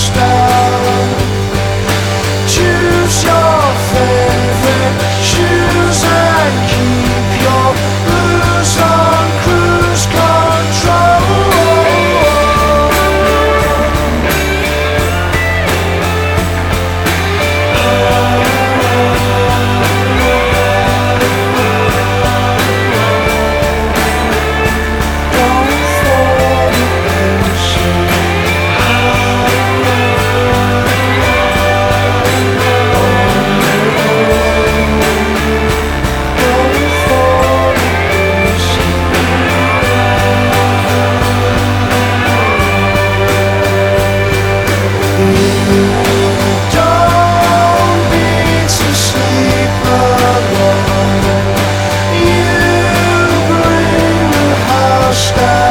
Stars. Stop.